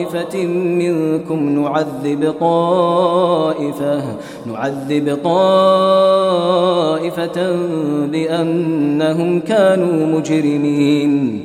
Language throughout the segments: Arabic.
طائفة منكم نعذب طائفة نعذب طائفة بأنهم كانوا مجرمين.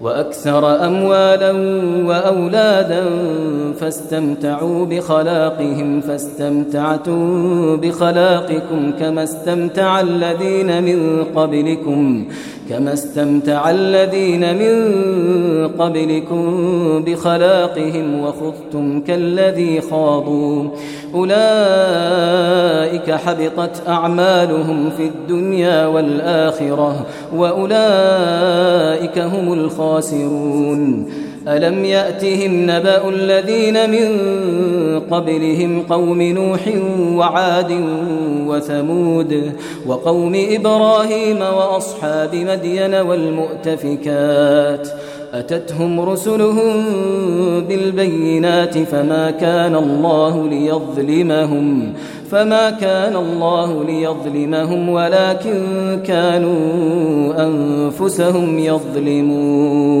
وأكثر أموالا وأولادا فاستمتعوا بخلاقهم فاستمتعتم بخلاقكم كما استمتع الذين من قبلكم. كما استمتع الذين من قبلكم بخلاقهم وخذتم كالذي خاضوا أولئك حبطت أعمالهم في الدنيا والآخرة وأولئك هم الخاسرون ألم يأتهم نبأ الذين من قبلهم قوم نوح وعاد وثمود وقوم إبراهيم وأصحاب مدين والمؤتفكات. أتتهم رسلهم بالبينات فما كان الله ليظلمهم فما كان الله ليظلمهم ولكن كانوا أنفسهم يظلمون.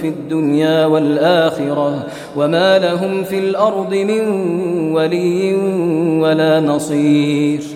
في الدنيا والآخرة وما لهم في الأرض من ولي ولا نصير